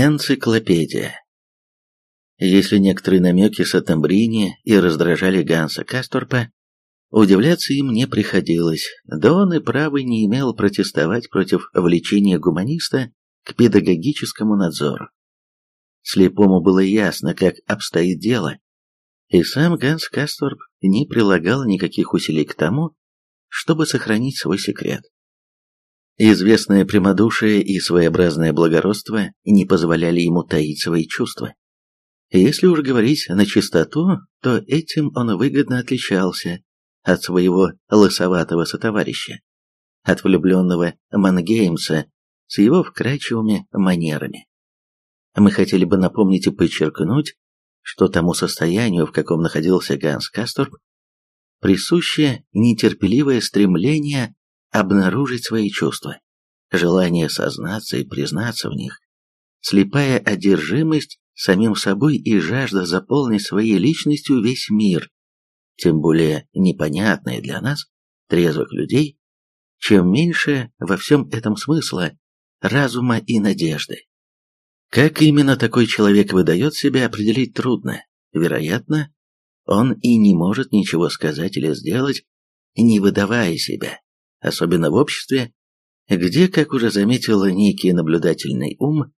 Энциклопедия. Если некоторые намеки Сатамбрини и раздражали Ганса Касторпа, удивляться им не приходилось, да он и правы не имел протестовать против влечения гуманиста к педагогическому надзору. Слепому было ясно, как обстоит дело, и сам Ганс Касторп не прилагал никаких усилий к тому, чтобы сохранить свой секрет. Известное прямодушие и своеобразное благородство не позволяли ему таить свои чувства. Если уж говорить на чистоту, то этим он выгодно отличался от своего лысоватого сотоварища, от влюбленного Мангеймса с его вкрадчивыми манерами. Мы хотели бы напомнить и подчеркнуть, что тому состоянию, в каком находился Ганс Касторп, присуще нетерпеливое стремление обнаружить свои чувства, желание сознаться и признаться в них, слепая одержимость самим собой и жажда заполнить своей личностью весь мир, тем более непонятная для нас, трезвых людей, чем меньше во всем этом смысла, разума и надежды. Как именно такой человек выдает себя, определить трудно. Вероятно, он и не может ничего сказать или сделать, не выдавая себя особенно в обществе, где, как уже заметил некий наблюдательный ум,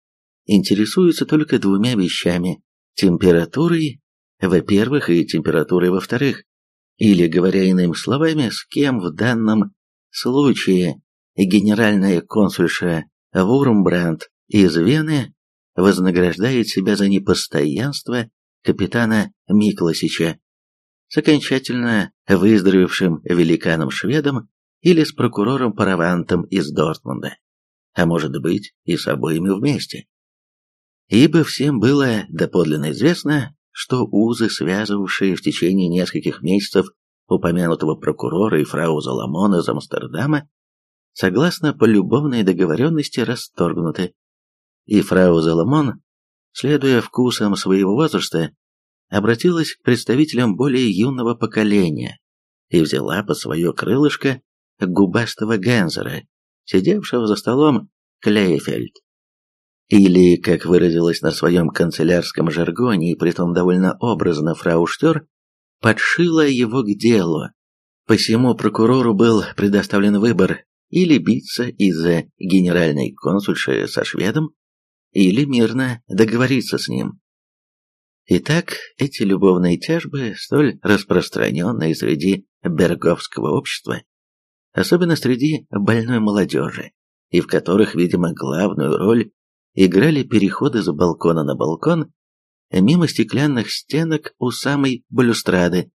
интересуются только двумя вещами – температурой, во-первых, и температурой, во-вторых, или, говоря иными словами, с кем в данном случае генеральная консульша Вурмбранд из Вены вознаграждает себя за непостоянство капитана Микласича с окончательно выздоровевшим великаном-шведом или с прокурором Паравантом из Дортмунда, а может быть и с обоими вместе. Ибо всем было доподлинно известно, что узы, связывавшие в течение нескольких месяцев упомянутого прокурора и фрау Заламон из Амстердама, согласно полюбовной договоренности расторгнуты, и фрау Заламон, следуя вкусам своего возраста, обратилась к представителям более юного поколения и взяла под свое крылышко губастого Гензера, сидевшего за столом Клейфельд. Или, как выразилась на своем канцелярском жаргоне, и притом довольно образно фрау Штер, подшила его к делу. Посему прокурору был предоставлен выбор или биться из-за генеральной консульши со шведом, или мирно договориться с ним. Итак, эти любовные тяжбы, столь распространенные среди берговского общества, особенно среди больной молодежи, и в которых, видимо, главную роль играли переходы с балкона на балкон, мимо стеклянных стенок у самой балюстрады.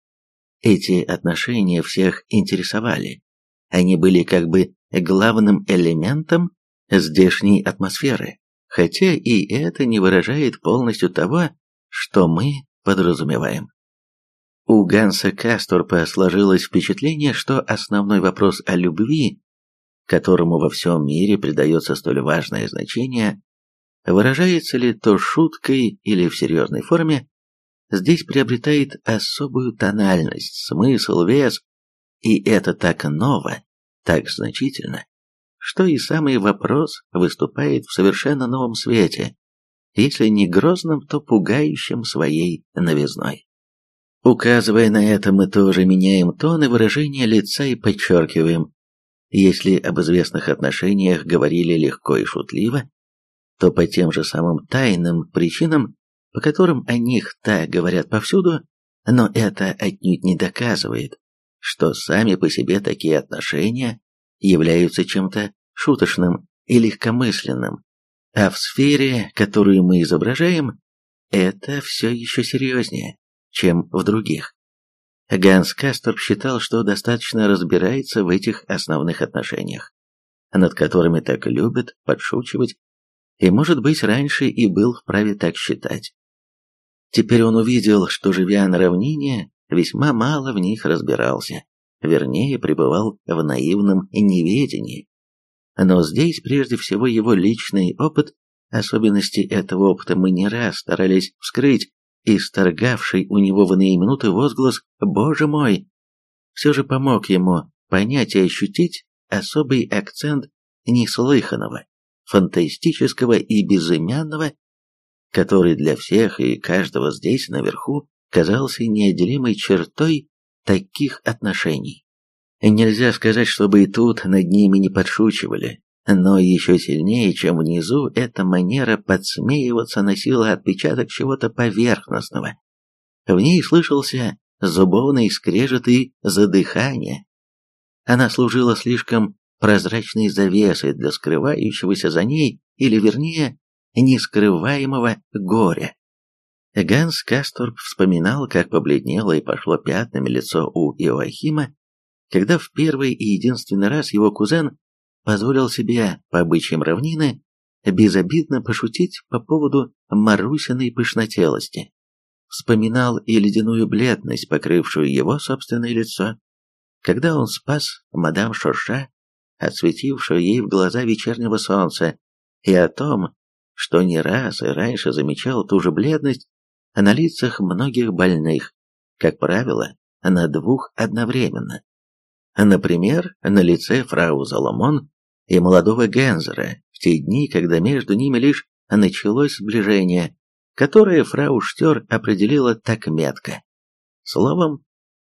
Эти отношения всех интересовали. Они были как бы главным элементом здешней атмосферы, хотя и это не выражает полностью того, что мы подразумеваем. У Ганса Касторпа сложилось впечатление, что основной вопрос о любви, которому во всем мире придается столь важное значение, выражается ли то шуткой или в серьезной форме, здесь приобретает особую тональность, смысл, вес, и это так ново, так значительно, что и самый вопрос выступает в совершенно новом свете, если не грозным, то пугающим своей новизной. Указывая на это, мы тоже меняем тон и выражение лица и подчеркиваем. Если об известных отношениях говорили легко и шутливо, то по тем же самым тайным причинам, по которым о них так говорят повсюду, но это отнюдь не доказывает, что сами по себе такие отношения являются чем-то шуточным и легкомысленным, а в сфере, которую мы изображаем, это все еще серьезнее чем в других. Ганс Касторп считал, что достаточно разбирается в этих основных отношениях, над которыми так любят подшучивать, и, может быть, раньше и был вправе так считать. Теперь он увидел, что, живя на равнине, весьма мало в них разбирался, вернее, пребывал в наивном неведении. Но здесь прежде всего его личный опыт, особенности этого опыта мы не раз старались вскрыть, исторгавший у него в иные минуты возглас «Боже мой!» все же помог ему понять и ощутить особый акцент неслыханного, фантастического и безымянного который для всех и каждого здесь наверху казался неотделимой чертой таких отношений. Нельзя сказать, чтобы и тут над ними не подшучивали, но еще сильнее, чем внизу, эта манера подсмеиваться носила отпечаток чего-то поверхностного. В ней слышался зубовный скрежет и задыхание. Она служила слишком прозрачной завесой для скрывающегося за ней, или вернее, нескрываемого горя. Ганс Касторп вспоминал, как побледнело и пошло пятнами лицо у Иоахима, когда в первый и единственный раз его кузен позволил себе, по обычаям равнины, безобидно пошутить по поводу Марусиной пышнотелости. Вспоминал и ледяную бледность, покрывшую его собственное лицо, когда он спас мадам Шоша, отсветившую ей в глаза вечернего солнца, и о том, что не раз и раньше замечал ту же бледность на лицах многих больных, как правило, на двух одновременно. Например, на лице фрау Заломон и молодого Гензера в те дни, когда между ними лишь началось сближение, которое фрау Штер определила так метко. Словом,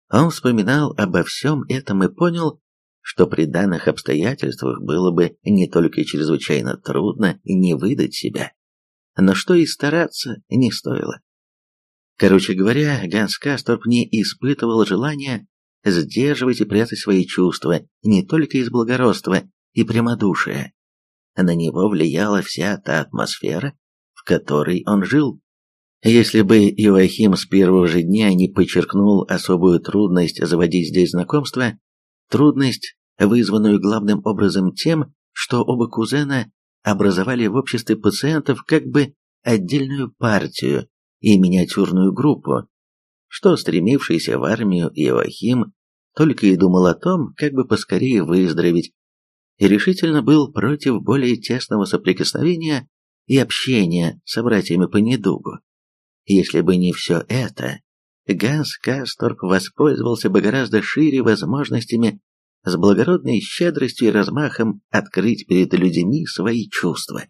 он вспоминал обо всем этом и понял, что при данных обстоятельствах было бы не только чрезвычайно трудно не выдать себя, но что и стараться не стоило. Короче говоря, Ганс Касторп не испытывал желания сдерживать и прятать свои чувства не только из благородства и прямодушия. На него влияла вся та атмосфера, в которой он жил. Если бы Иоахим с первого же дня не подчеркнул особую трудность заводить здесь знакомство, трудность, вызванную главным образом тем, что оба кузена образовали в обществе пациентов как бы отдельную партию и миниатюрную группу, что стремившийся в армию Иоахим только и думал о том, как бы поскорее выздороветь, и решительно был против более тесного соприкосновения и общения с братьями по недугу. Если бы не все это, Ганс Касторп воспользовался бы гораздо шире возможностями с благородной щедростью и размахом открыть перед людьми свои чувства.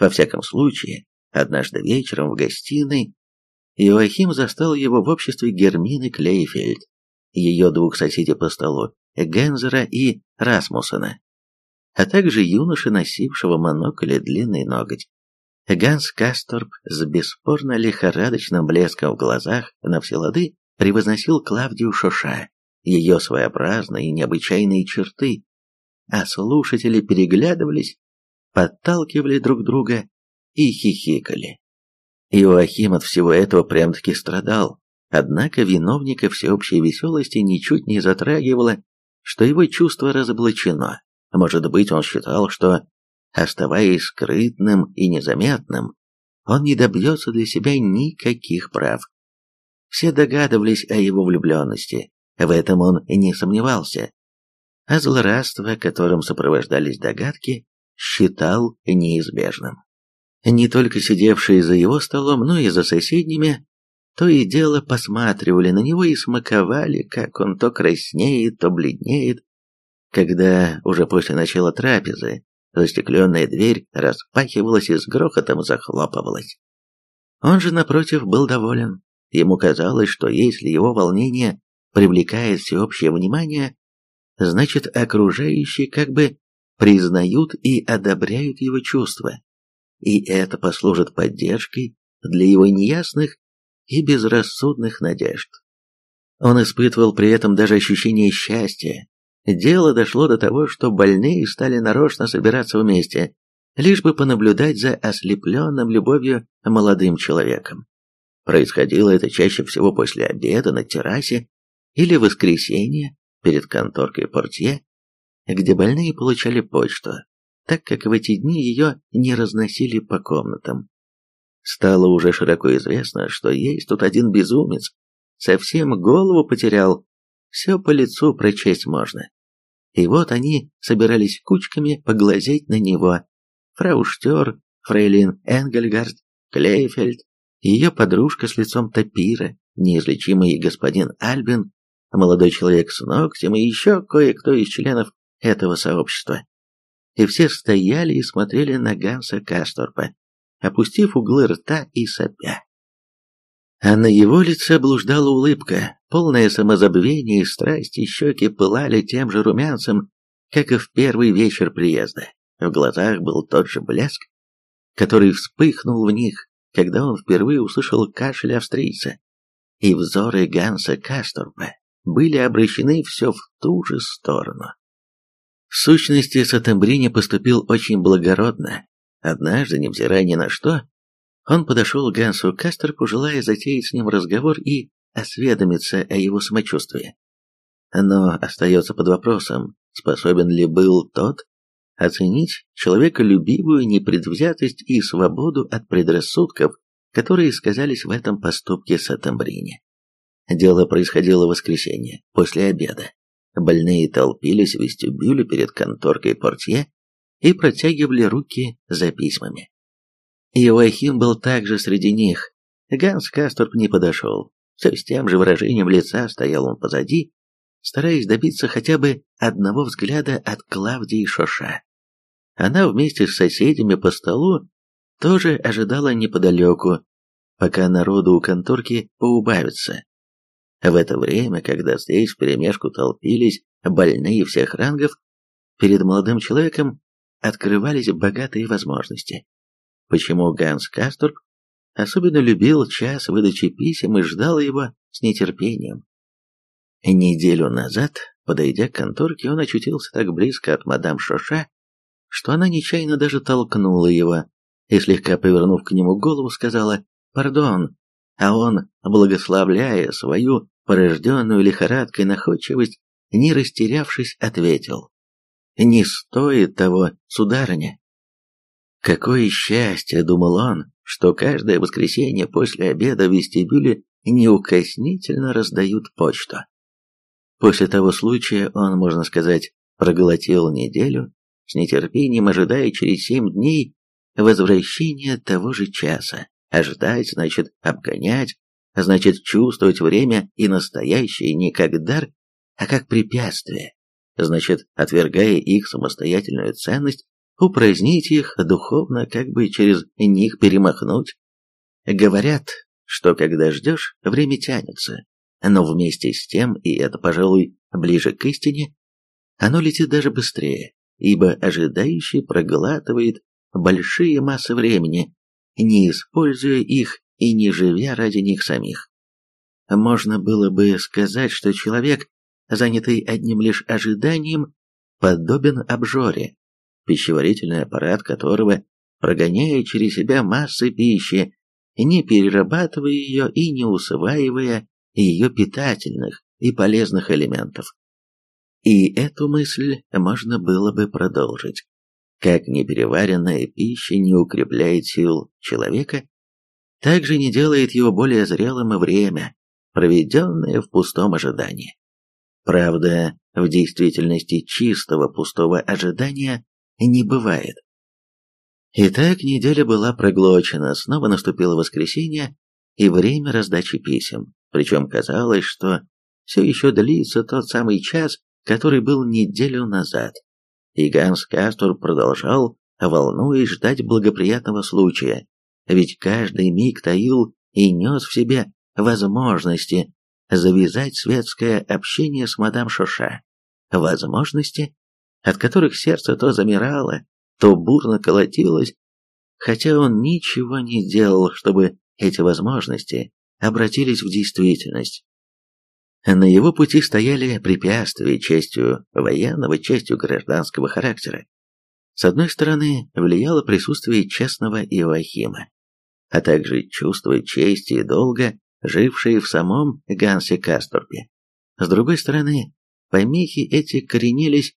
Во всяком случае, однажды вечером в гостиной Иоахим застал его в обществе Гермины Клейфельд, ее двух соседей по столу, Гензера и Расмуссена, а также юноши, носившего монокль и длинный ноготь. Ганс Касторп с бесспорно лихорадочным блеском в глазах на все лады превозносил Клавдию Шоша, ее своеобразные и необычайные черты, а слушатели переглядывались, подталкивали друг друга и хихикали. Иоахим от всего этого прям-таки страдал, однако виновника всеобщей веселости ничуть не затрагивало, что его чувство разоблачено. Может быть, он считал, что, оставаясь скрытным и незаметным, он не добьется для себя никаких прав. Все догадывались о его влюбленности, в этом он не сомневался, а злорадство, которым сопровождались догадки, считал неизбежным. Не только сидевшие за его столом, но и за соседними, то и дело посматривали на него и смаковали, как он то краснеет, то бледнеет. Когда уже после начала трапезы застекленная дверь распахивалась и с грохотом захлопывалась. Он же, напротив, был доволен. Ему казалось, что если его волнение привлекает всеобщее внимание, значит окружающие как бы признают и одобряют его чувства и это послужит поддержкой для его неясных и безрассудных надежд. Он испытывал при этом даже ощущение счастья. Дело дошло до того, что больные стали нарочно собираться вместе, лишь бы понаблюдать за ослепленным любовью молодым человеком. Происходило это чаще всего после обеда на террасе или в воскресенье перед конторкой портье, где больные получали почту, так как в эти дни ее не разносили по комнатам. Стало уже широко известно, что есть тут один безумец, совсем голову потерял, все по лицу прочесть можно. И вот они собирались кучками поглазеть на него. Фрау Штер, фрейлин Энгельгард, Клейфельд, ее подружка с лицом тапира, неизлечимый господин Альбин, молодой человек с ногтем и еще кое-кто из членов этого сообщества и все стояли и смотрели на Ганса Касторпа, опустив углы рта и сопя. А на его лице блуждала улыбка, полное самозабвение и страсти, щеки пылали тем же румянцем, как и в первый вечер приезда. В глазах был тот же блеск, который вспыхнул в них, когда он впервые услышал кашель австрийца. И взоры Ганса Касторпа были обращены все в ту же сторону. В сущности, Сатембрини поступил очень благородно. Однажды, невзирая ни на что, он подошел к Гансу Кастерпу, желая затеять с ним разговор и осведомиться о его самочувствии. Но остается под вопросом, способен ли был тот оценить человеколюбивую непредвзятость и свободу от предрассудков, которые сказались в этом поступке Сатамбрини. Дело происходило в воскресенье, после обеда. Больные толпились в вестибюле перед конторкой портье и протягивали руки за письмами. Иоахим был также среди них. Ганс Касторп не подошел. Все с тем же выражением лица стоял он позади, стараясь добиться хотя бы одного взгляда от Клавдии Шоша. Она вместе с соседями по столу тоже ожидала неподалеку, пока народу у конторки поубавится. В это время, когда здесь вперемешку толпились больные всех рангов, перед молодым человеком открывались богатые возможности. Почему Ганс Касторп особенно любил час выдачи писем и ждал его с нетерпением. Неделю назад, подойдя к конторке, он очутился так близко от мадам Шоша, что она нечаянно даже толкнула его и, слегка повернув к нему голову, сказала «Пардон», а он, благословляя свою порожденную лихорадкой находчивость, не растерявшись, ответил «Не стоит того, сударыня». Какое счастье, думал он, что каждое воскресенье после обеда в вестибюле неукоснительно раздают почту. После того случая он, можно сказать, проглотил неделю, с нетерпением ожидая через семь дней возвращения того же часа. Ожидать значит обгонять, значит чувствовать время и настоящее не как дар, а как препятствие. Значит, отвергая их самостоятельную ценность, упразднить их духовно, как бы через них перемахнуть. Говорят, что когда ждешь, время тянется, но вместе с тем, и это, пожалуй, ближе к истине, оно летит даже быстрее, ибо ожидающий проглатывает большие массы времени, не используя их и не живя ради них самих. Можно было бы сказать, что человек, занятый одним лишь ожиданием, подобен обжоре, пищеварительный аппарат которого, прогоняя через себя массы пищи, не перерабатывая ее и не усваивая ее питательных и полезных элементов. И эту мысль можно было бы продолжить. Как непереваренная пища не укрепляет сил человека, так же не делает его более зрелым и время, проведенное в пустом ожидании. Правда, в действительности чистого пустого ожидания не бывает. Итак, неделя была проглочена, снова наступило воскресенье и время раздачи писем, причем казалось, что все еще длится тот самый час, который был неделю назад. И Ганс Кастор продолжал, волнуясь, ждать благоприятного случая, ведь каждый миг таил и нес в себе возможности завязать светское общение с мадам Шоша, возможности, от которых сердце то замирало, то бурно колотилось, хотя он ничего не делал, чтобы эти возможности обратились в действительность. На его пути стояли препятствия частью военного, частью гражданского характера. С одной стороны, влияло присутствие честного Иоахима, а также чувство чести и долга, жившие в самом Гансе Касторпе. С другой стороны, помехи эти коренились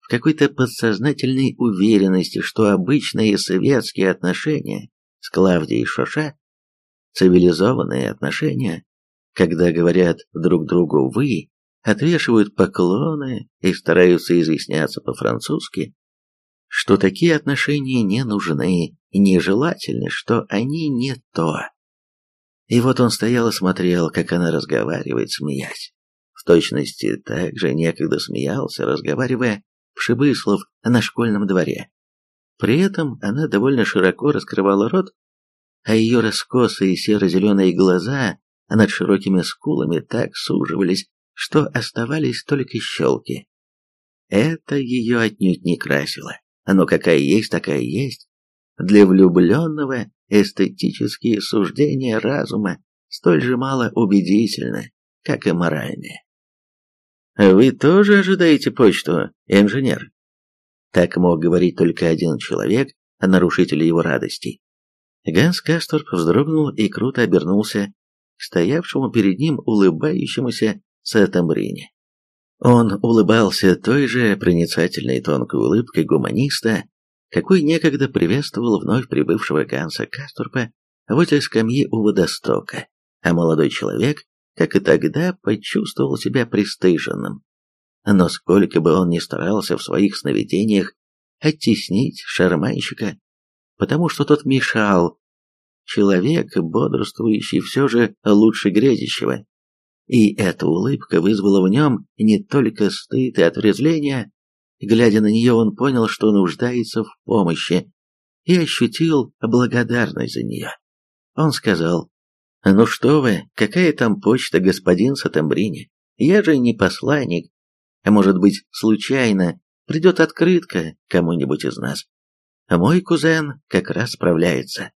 в какой-то подсознательной уверенности, что обычные советские отношения с Клавдией Шоша, цивилизованные отношения, когда говорят друг другу «вы», отвешивают поклоны и стараются изъясняться по-французски, что такие отношения не нужны нежелательны, что они не то. И вот он стоял и смотрел, как она разговаривает, смеясь. В точности так же некогда смеялся, разговаривая Пшебыслов на школьном дворе. При этом она довольно широко раскрывала рот, а ее раскосые серо-зеленые глаза над широкими скулами так суживались, что оставались только щелки. Это ее отнюдь не красило, но какая есть, такая есть. Для влюбленного эстетические суждения разума столь же мало убедительны, как и моральные. «Вы тоже ожидаете почту, инженер?» Так мог говорить только один человек, нарушитель его радостей. Ганс Касторп вздрогнул и круто обернулся стоявшему перед ним улыбающемуся Сатамбрине. Он улыбался той же проницательной тонкой улыбкой гуманиста, какой некогда приветствовал вновь прибывшего Ганса Касторпа возле скамьи у водостока, а молодой человек, как и тогда, почувствовал себя пристыженным. Но сколько бы он ни старался в своих сновидениях оттеснить шарманщика, потому что тот мешал. Человек, бодрствующий, все же лучше грезящего. И эта улыбка вызвала в нем не только стыд и отрезвление, глядя на нее, он понял, что нуждается в помощи, и ощутил благодарность за нее. Он сказал, «Ну что вы, какая там почта, господин Сатамбрини? Я же не посланник. А может быть, случайно придет открытка кому-нибудь из нас. Мой кузен как раз справляется.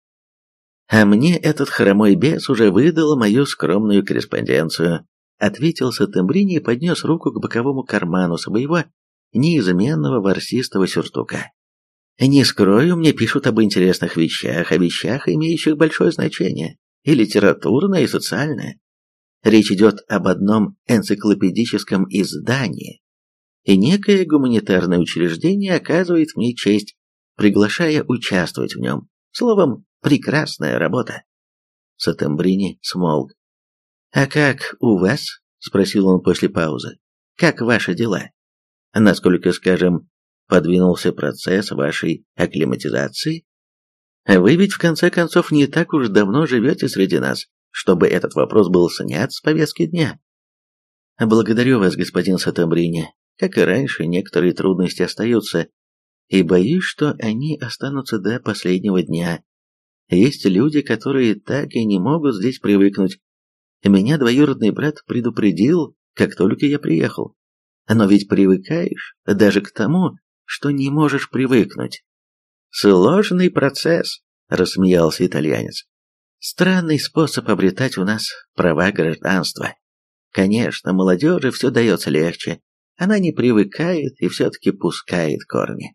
А мне этот хромой бес уже выдал мою скромную корреспонденцию, ответил Сатембрини и поднес руку к боковому карману своего неизменного ворсистого сюртука. Не скрою, мне пишут об интересных вещах, о вещах, имеющих большое значение, и литературное, и социальное. Речь идет об одном энциклопедическом издании, и некое гуманитарное учреждение оказывает мне честь приглашая участвовать в нем. Словом, прекрасная работа. Сатембрини смолк. «А как у вас?» — спросил он после паузы. «Как ваши дела? Насколько, скажем, подвинулся процесс вашей акклиматизации? Вы ведь, в конце концов, не так уж давно живете среди нас, чтобы этот вопрос был снят с повестки дня». «Благодарю вас, господин Сатембрини. Как и раньше, некоторые трудности остаются, и боюсь, что они останутся до последнего дня. Есть люди, которые так и не могут здесь привыкнуть. Меня двоюродный брат предупредил, как только я приехал. Но ведь привыкаешь даже к тому, что не можешь привыкнуть. Сложный процесс, рассмеялся итальянец. Странный способ обретать у нас права гражданства. Конечно, молодежи все дается легче. Она не привыкает и все-таки пускает корни.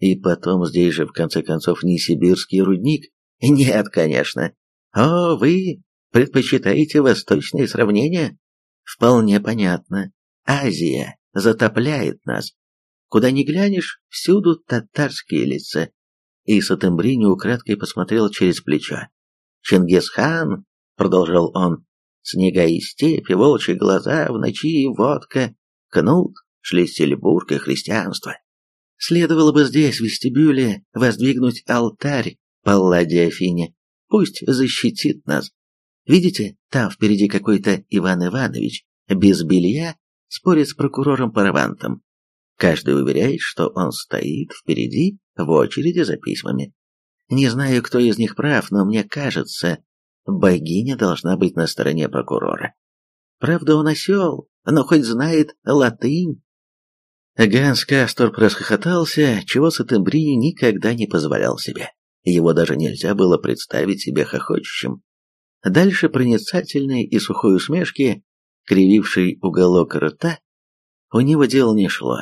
И потом здесь же, в конце концов, не сибирский рудник. Нет, конечно. О, вы предпочитаете восточные сравнения? Вполне понятно. Азия затопляет нас. Куда ни глянешь, всюду татарские лица. И Сатембрини украдкой посмотрел через плечо. «Чингисхан», — продолжал он, — «снега и степи, волчьи глаза, в ночи водка, кнут, Шлиссельбург и христианство. Следовало бы здесь, в вестибюле, воздвигнуть алтарь Палладе Афине. Пусть защитит нас. Видите, там впереди какой-то Иван Иванович, без белья, спорит с прокурором Паравантом. Каждый уверяет, что он стоит впереди в очереди за письмами. Не знаю, кто из них прав, но мне кажется, богиня должна быть на стороне прокурора. Правда, он осел, но хоть знает латынь. Ганс Касторп расхохотался, чего Сатембрини никогда не позволял себе. Его даже нельзя было представить себе хохочущим. Дальше проницательной и сухой усмешки, крививший уголок рта, у него дело не шло.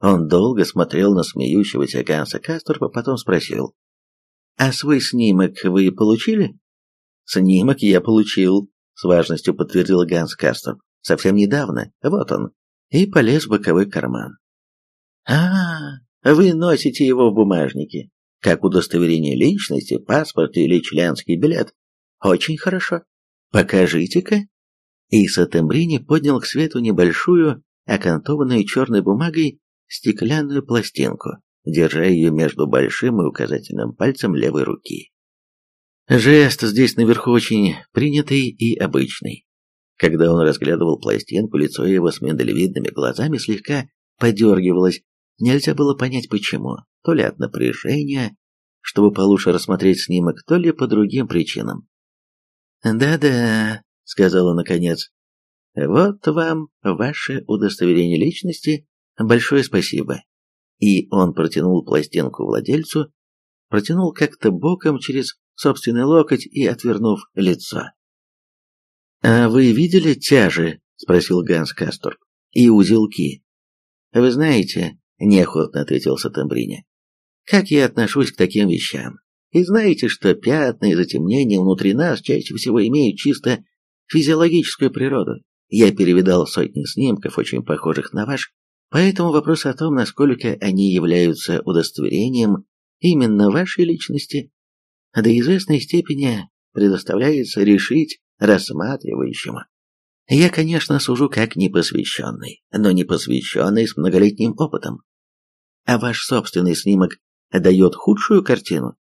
Он долго смотрел на смеющегося Ганса Касторпа, потом спросил, «А свой снимок вы получили?» «Снимок я получил», — с важностью подтвердил Ганс Касторп. «Совсем недавно. Вот он и полез в боковой карман. «А, вы носите его в бумажнике, как удостоверение личности, паспорт или членский билет. Очень хорошо. Покажите-ка». И Сатембрини поднял к свету небольшую, окантованную черной бумагой, стеклянную пластинку, держа ее между большим и указательным пальцем левой руки. Жест здесь наверху очень принятый и обычный. Когда он разглядывал пластинку, лицо его с миндалевидными глазами слегка подергивалось, Нельзя было понять почему, то ли от напряжения, чтобы получше рассмотреть снимок, то ли по другим причинам. «Да-да», — сказала наконец, — «вот вам ваше удостоверение личности, большое спасибо». И он протянул пластинку владельцу, протянул как-то боком через собственный локоть и отвернув лицо. «А вы видели тяжи?» — спросил Ганс Касторп. «И узелки?» «Вы знаете», — неохотно ответил Сатамбрине, как я отношусь к таким вещам. И знаете, что пятна и затемнения внутри нас чаще всего имеют чисто физиологическую природу. Я перевидал сотни снимков, очень похожих на ваш, поэтому вопрос о том, насколько они являются удостоверением именно вашей личности, до известной степени предоставляется решить рассматривающему. Я, конечно, сужу как непосвященный, но непосвященный с многолетним опытом. А ваш собственный снимок дает худшую картину?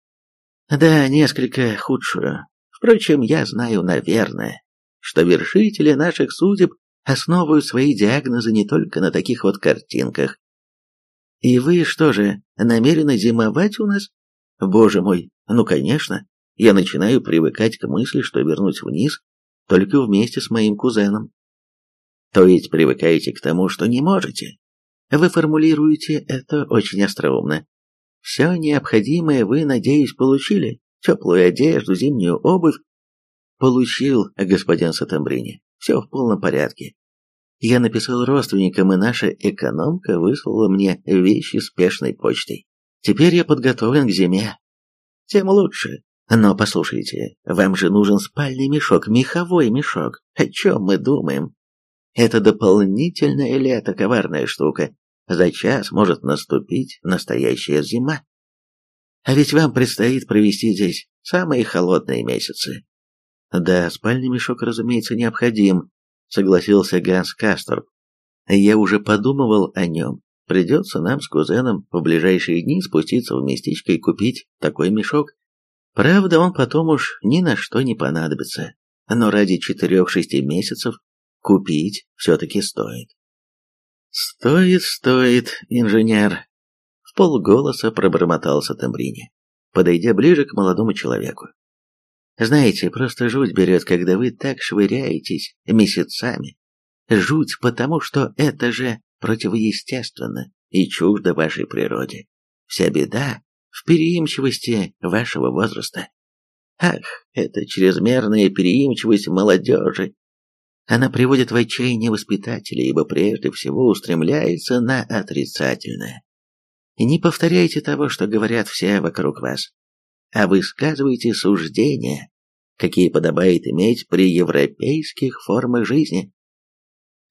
Да, несколько худшую. Впрочем, я знаю, наверное, что вершители наших судеб основывают свои диагнозы не только на таких вот картинках. И вы что же, намерены зимовать у нас? Боже мой, ну конечно, я начинаю привыкать к мысли, что вернусь вниз только вместе с моим кузеном. То есть привыкаете к тому, что не можете. Вы формулируете это очень остроумно. Все необходимое вы, надеюсь, получили? Теплую одежду, зимнюю обувь? Получил, господин Сатамбрини. Все в полном порядке. Я написал родственникам, и наша экономка выслала мне вещи спешной почтой. Теперь я подготовлен к зиме. Тем лучше. Но послушайте, вам же нужен спальный мешок, меховой мешок. О чем мы думаем? Это дополнительное лето, коварная штука. За час может наступить настоящая зима. А ведь вам предстоит провести здесь самые холодные месяцы. Да, спальный мешок, разумеется, необходим, согласился Ганс Касторп. Я уже подумывал о нем. Придется нам с кузеном в ближайшие дни спуститься в местечко и купить такой мешок. Правда, он потом уж ни на что не понадобится, но ради четырех-шести месяцев купить все-таки стоит. «Стоит, стоит, инженер!» В полголоса пробормотал Сатамбрини, подойдя ближе к молодому человеку. «Знаете, просто жуть берет, когда вы так швыряетесь месяцами. Жуть потому, что это же противоестественно и чуждо вашей природе. Вся беда в переимчивости вашего возраста. Ах, это чрезмерная переимчивость молодежи, она приводит в отчаяние воспитателей, ибо прежде всего устремляется на отрицательное. Не повторяйте того, что говорят все вокруг вас, а высказывайте суждения, какие подобает иметь при европейских формах жизни.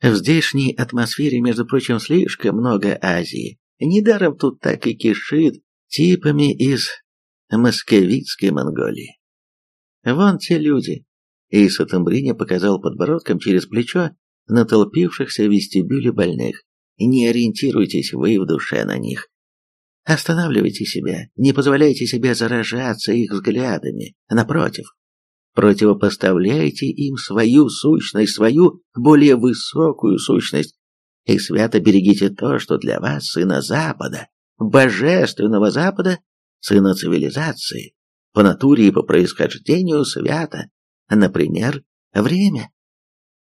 В здешней атмосфере, между прочим, слишком много Азии. Недаром тут так и кишит типами из московитской Монголии. Вон те люди, и Сатамбрини показал подбородком через плечо на толпившихся в вестибюле больных. Не ориентируйтесь вы в душе на них. Останавливайте себя, не позволяйте себе заражаться их взглядами. Напротив, противопоставляйте им свою сущность, свою более высокую сущность, и свято берегите то, что для вас, сына Запада, божественного Запада, сына цивилизации, по натуре и по происхождению свято, Например, время.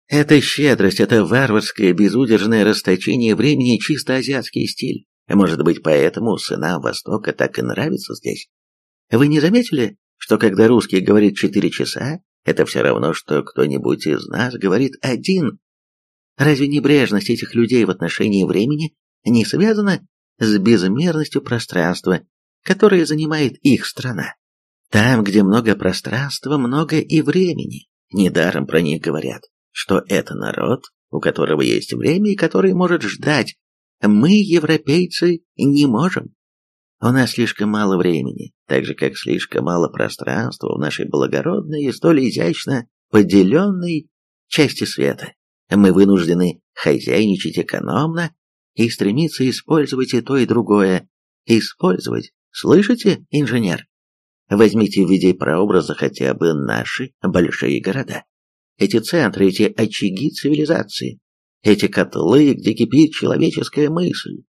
Это щедрость, это варварское безудержное расточение времени чисто азиатский стиль. Может быть, поэтому сынам Востока так и нравится здесь. Вы не заметили, что когда русский говорит четыре часа, это все равно, что кто-нибудь из нас говорит один? Разве небрежность этих людей в отношении времени не связана с безмерностью пространства, которое занимает их страна? Там, где много пространства, много и времени. Недаром про них говорят, что это народ, у которого есть время и который может ждать. Мы, европейцы, не можем. У нас слишком мало времени, так же, как слишком мало пространства в нашей благородной и столь изящно поделенной части света. Мы вынуждены хозяйничать экономно и стремиться использовать и то, и другое. Использовать. Слышите, инженер? Возьмите в виде прообраза хотя бы наши большие города. Эти центры, эти очаги цивилизации, эти котлы, где кипит человеческая мысль.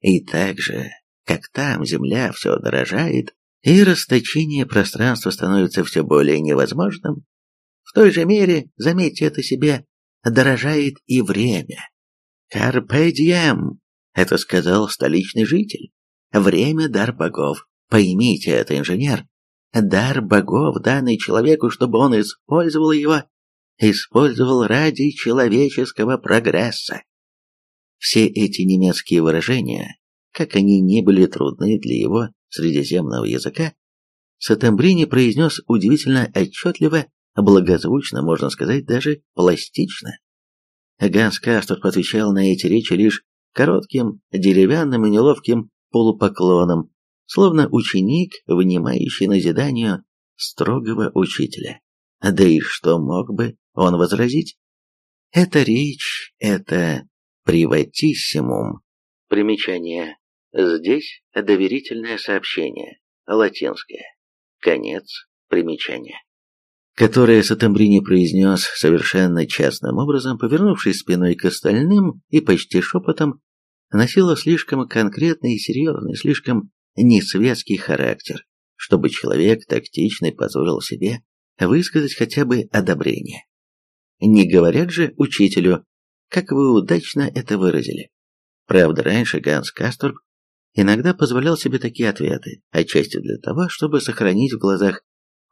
И так же, как там земля все дорожает, и расточение пространства становится все более невозможным, в той же мере, заметьте это себе, дорожает и время. «Карпе дием», — это сказал столичный житель. «Время — дар богов. Поймите это, инженер. Дар богов, данный человеку, чтобы он использовал его, использовал ради человеческого прогресса. Все эти немецкие выражения, как они не были трудны для его средиземного языка, Сатамбрини произнес удивительно отчетливо, благозвучно, можно сказать, даже пластично. Ганс Касторп отвечал на эти речи лишь коротким, деревянным и неловким полупоклоном, словно ученик, внимающий назиданию строгого учителя. Да и что мог бы он возразить? Это речь, это приватиссимум. Примечание. Здесь доверительное сообщение, латинское. Конец примечания. Которое Сатамбрини произнес совершенно частным образом, повернувшись спиной к остальным и почти шепотом, носило слишком конкретный и серьезный, слишком несветский характер, чтобы человек тактичный позволил себе высказать хотя бы одобрение. Не говорят же учителю, как вы удачно это выразили. Правда, раньше Ганс Касторб иногда позволял себе такие ответы, отчасти для того, чтобы сохранить в глазах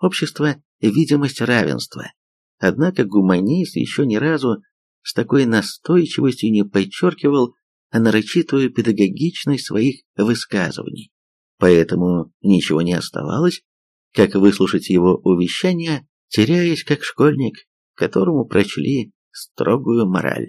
общества видимость равенства. Однако гуманист еще ни разу с такой настойчивостью не подчеркивал нарочитую педагогичность своих высказываний. Поэтому ничего не оставалось, как выслушать его увещания, теряясь как школьник, которому прочли строгую мораль.